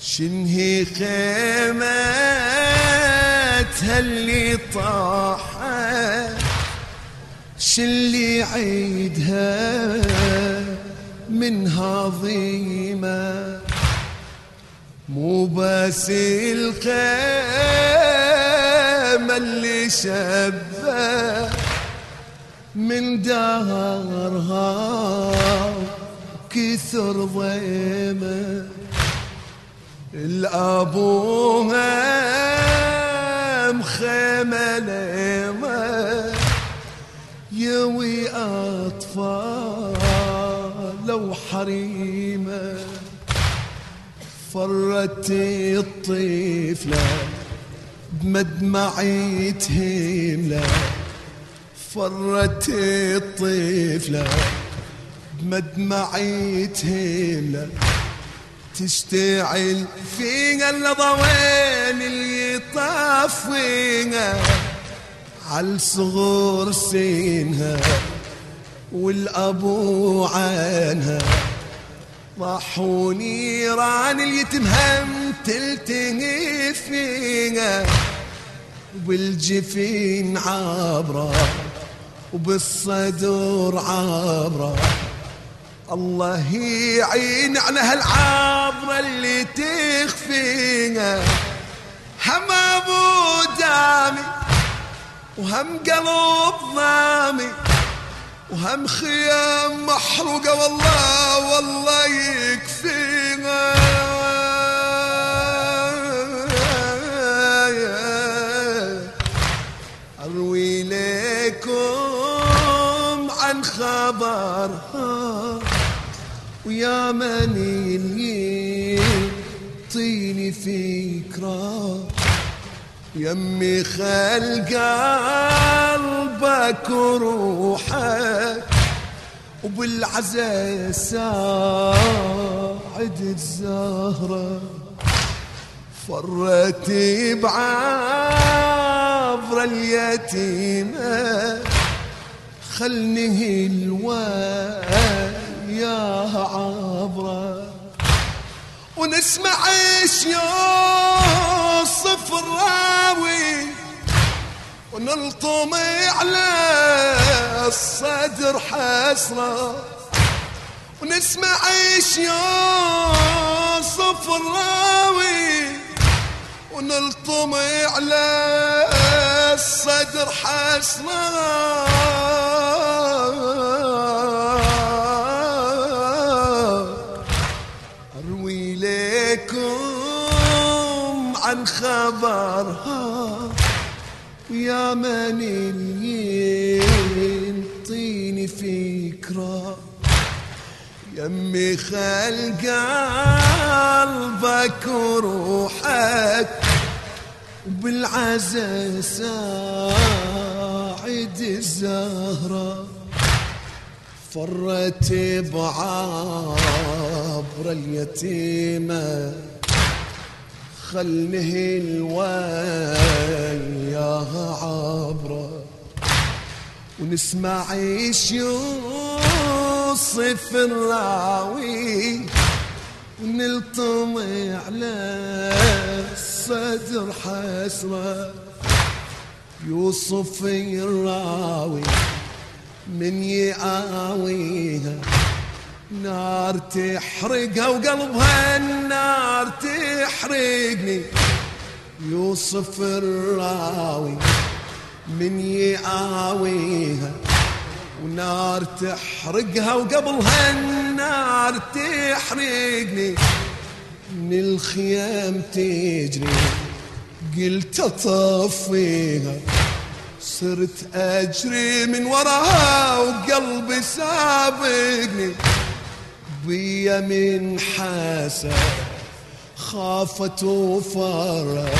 شنهي خيمتها اللي طاحت شلي عيدها من هضيمة مو بس الخيمة اللي شبة من دارها كثر ضيمة. الابوها مخيمة ليمة يوي أطفال وحريمة فرت الطفلة بمدمعي تهملة فرت الطفلة بمدمعي تهملة تشتعل فيها الضوين اللي يطفيها على صغور سينها والابو عنها ضحوا نيران اليتم هم تلتهي فيها وبالجفين عبره وبالصدور عبره الله يعين على هالعبرة اللي تخفيها هم أبو دامي وهم قلب ضامي وهم خيام محروقة والله والله يكفيها أروي لكم عن خبرها. ويا مني طيني فكرة. يمي خل قلبك وروحك وبالعزاء ساعد الزهرة. فرت بعبر اليتيمة خلني الواد يا عبرة. ونسمع إيش يوصف الراوي ونلطم على الصدر حسرة. ونسمع إيش يوصف الراوي ونلطم على الصدر حسرة عن خبرها يا من ينطيني فكرة. يمي خل قلبك وروحك وبالعزا ساعد الزهرة. فرت بعبر اليتيمه خلنه الوياها عبره ونسمع إيش يوصف الراوي ونلطم على الصدر حسرة. يوصف الراوي من يآويها نار تحرقها وقلبها النار تحرقني. يوصف الراوي من يآويها ونار تحرقها وقبلها النار تحرقني. من الخيام تجري قلت أطفيها. صرت أجري من وراها وقلبي سابقني. بيا من حاسة خافت وفرت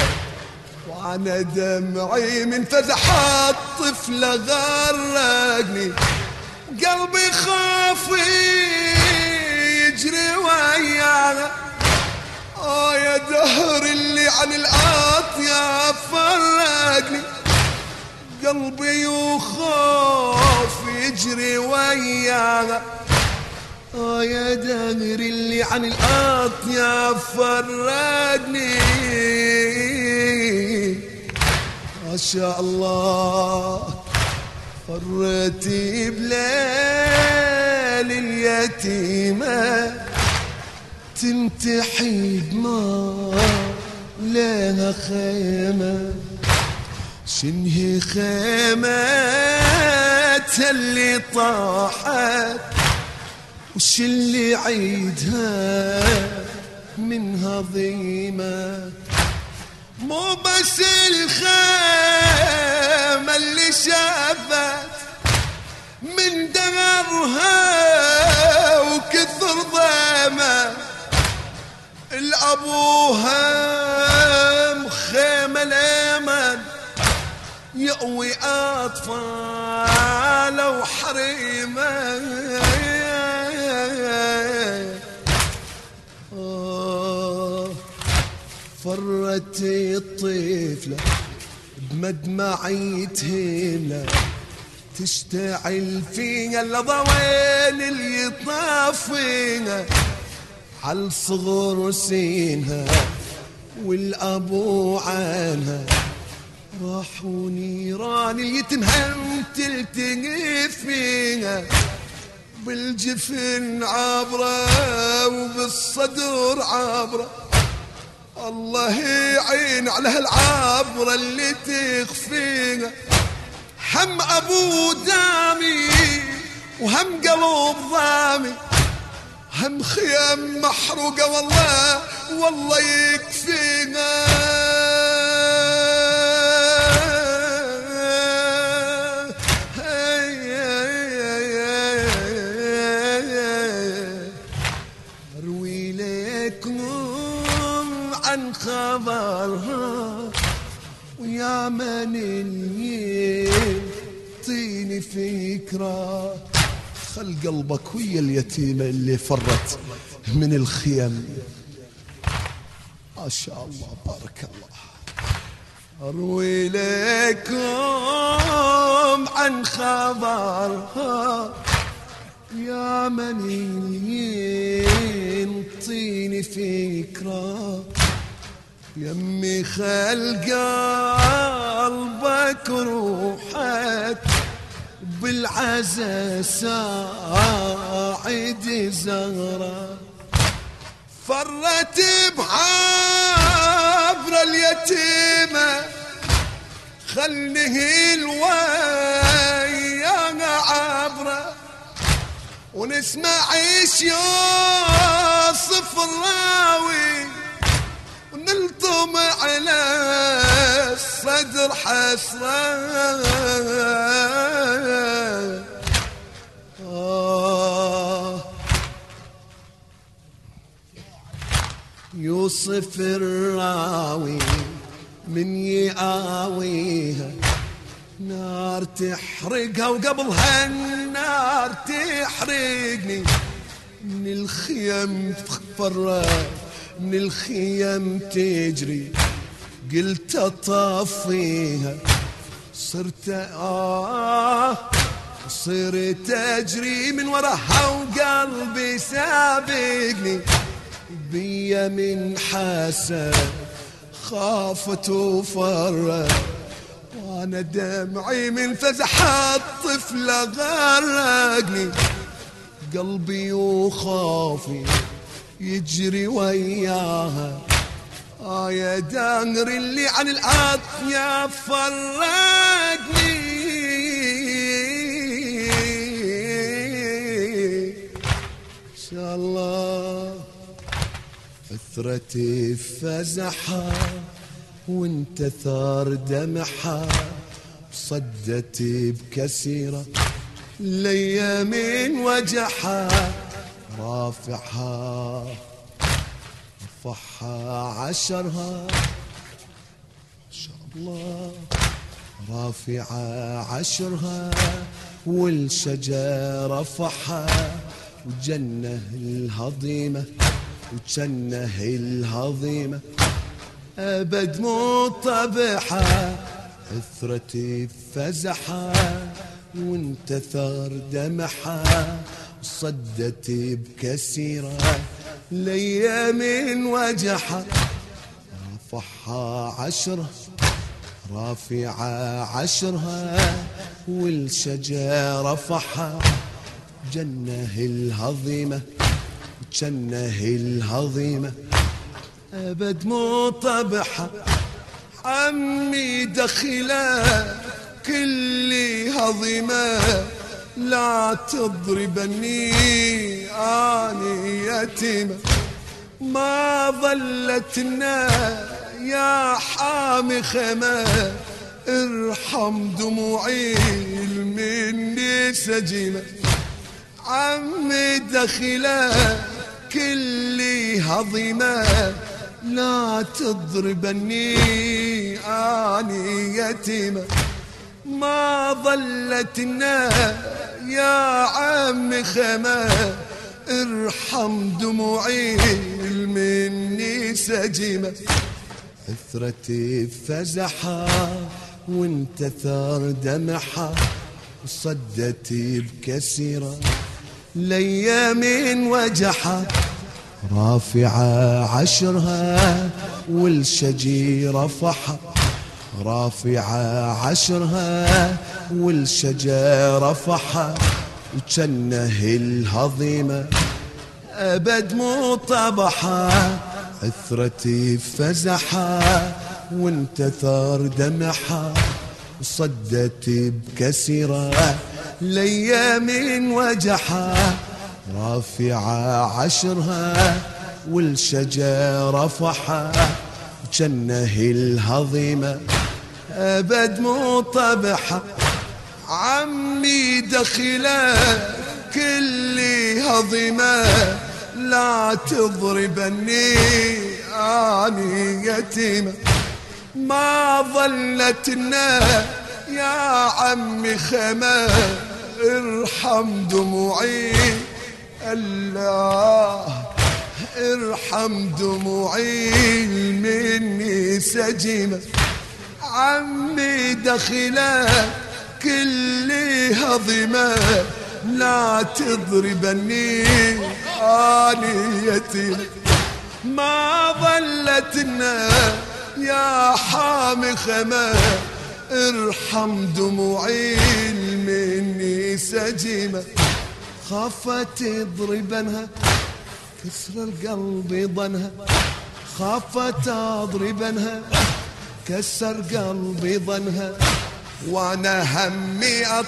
وأنا دمعي من فزحات طفلة غرقني. قلبي خاف يجري وياها آه يا دهر اللي عن الأطياف فرقني. قلبي يخاف يجري وياها آه يا دهر اللي عن الأطياب فرقني. ما شاء الله فرتي بليل اليتيمة. تنتحي بما لها خيمة. شنهي خيمة اللي طاحت؟ وش اللي عيدها من هضيمة؟ مو بس الخيمة اللي شافت من دمرها وكثر ضيمة. الأبوها مخيمة الأمل يقوي أطفال وحريمة. فرت الطفلة بمدمعي تهملة تشتعل فيها الضوين اللي يطافيها على صغر سينها والابو عنها راحوا نيران اليتم هم تلتقي فيها. بالجفن عبرة وبالصدر عبرة الله يعين على هالعبرة اللي تخفيها هم أبو دامي وهم قلب ضامي. هم خيام محروقة والله والله يكفينا. فكره خل قلبك ويا اليتيمة اللي فرت من الخيم. ما شاء الله بارك الله. أروي لكم عن خبرها. يا من ينطيني فكرة. يمي خل قلبك روحك بالعزا ساعد زهرة. فرت بعبر اليتيمة خلنه الويا عبره ونسمع إيش يوصف الراوي. ونلطم على الصدر حسرة. يوصف الراوي من يآويها نار تحرقها وقبلها النار تحرقني. من الخيم تفرق من الخيم تجري. قلت اطفيها صرت آه صرت أجري من وراها وقلبي سابقني. بيا من حسن خافت وفرت وأنا دمعي من فزح الطفلة غرقني قلبي وخافي يجري وياها. آه يا دهر اللي عن الأطياب فرقني. إن شاء الله. عثرتي فزحها وانت ثار دمحها صدت بكسيرة ليا من وجحها رافعها رفعها عشرها. ما شاء الله. رافعة عشرها والشجر رفعها وجنة الهضيمة. وجنه الهضيمة. أبد مو طبحة عثرتي فزحة وانت ثار دمحة صدت بكسيرة. ليام وجحة رفعها عشرة رافعة عشرها والشجرة رفعها. جنة الهضيمة. جنه الهضيمة أبد مو طبحة عمي دخله كل هضيمة لا تضربني آني يتيمة. ما ظلتنا يا حامي خيمة. ارحم دموعي مني سجيمة. عمي دخله كل هضيمة لا تضربني اني يتيمه ما ظلتنا يا عم خما ارحم دموعي مني سجمة اثرتي فزحة وانت ثار دمحة صدتي بكسيرة. ليام وجحة رافعة عشرها والشجيرة فحة رافعة عشرها والشجرة فحة وجنه الهضيمة أبد مو طبحة عثرتي فزحة وانت ثار دمحة صدتي بكسرة ليام وجحة رافعة عشرها والشجرة فحة جنة الهضيمة أبد مو طبحة عمي دخله كل هضيمة لا تضربني أني يتيمة ما ظلتنا يا عمي خمة ارحم دموعي الله ارحم دموعي مني سجيمة عمي دخله كل هضمة لا تضربني اني يتيم ما ظلتنا يا حامي خما ارحم دموعي. مني سجيمة خافت تضربنها كسر القلب ظنها خافت اضربنها كسر قلبي ظنها وأنا همي أط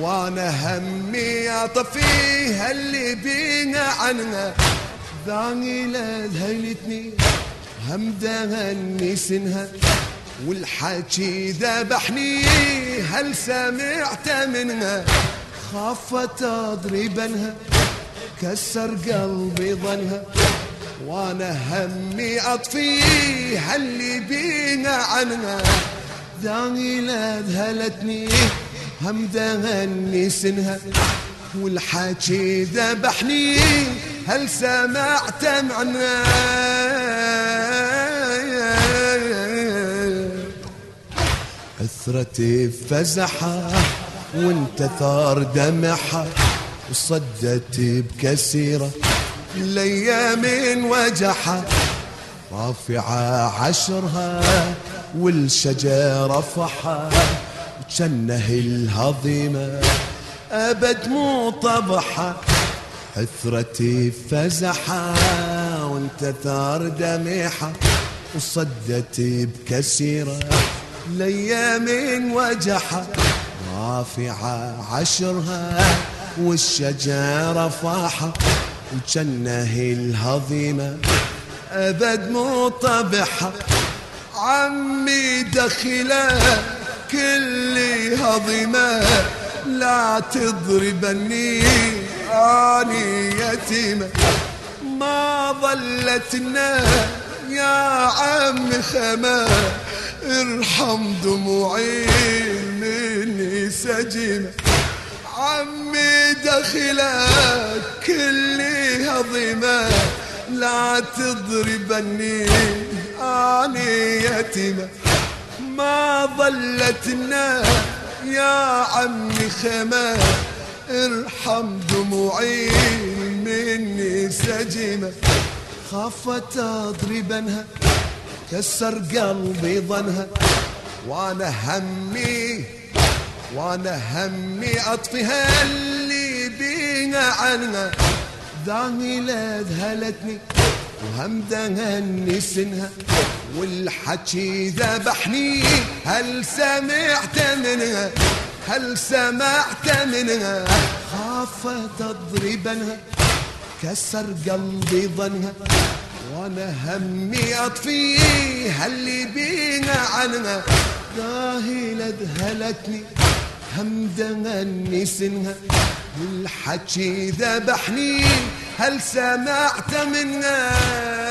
وأنا همي اطفيها اللي بينا عنها. ذاني لذهلتني هم دهني سنها. والحكي ذبحني هل سمعت منها؟ خافت اضربنها كسر قلبي ظنها. وأنا همي اطفيها اللي بينا عنها؟ داني ذهلتني هم دهني سنها. والحكي ذبحني هل سمعت معنا عثرتي فزحة وانت ثار دمحة وصدت بكسيرة الأيام وجحة رافعة عشرها والشجرة فحة جنه الهضيمة أبد مو طبحة. عثرتي فزحة وانت ثار دميحة وصدت بكسيرة ليام وجحة رافعة عشرها والشجرة فاحة وجنه الهضيمة أبد مو طبحة عمي دخله كل هضيمة لا تضربني آني يتيمة ما ظلتنا يا عم خما ارحم دموعي مني سجينة عمي دخلك كل هضيمة لا تضربني اني يتيمة ما ظلتنا يا عمي خما ارحم دموعي مني سجمة خافت أضربنها. كسر قلبي ظنها وأنا همي وأنا همي أطفيها اللي بينا عنها. ذاهلة ذهلتني وهم دهني سنها والحكي ذبحني. هل سمعت منها؟ هل سمعت منها؟ خافت اضربنها كسر قلبي ظنها. وأنا همي اطفيها اللي بينا عنها. ذاهلة ذهلتني هم دهني سنها. والحكي ذبحني هل سمعت منها؟